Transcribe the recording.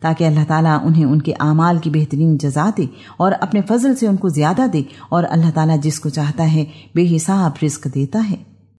تاکہ اللہ تعالیٰ انہیں ان کے اعمال کی بہترین جزا دے اور اپنے فضل سے ان کو زیادہ دے اور اللہ تعالیٰ جس کو چاہتا ہے بے حساب رزق دیتا ہے۔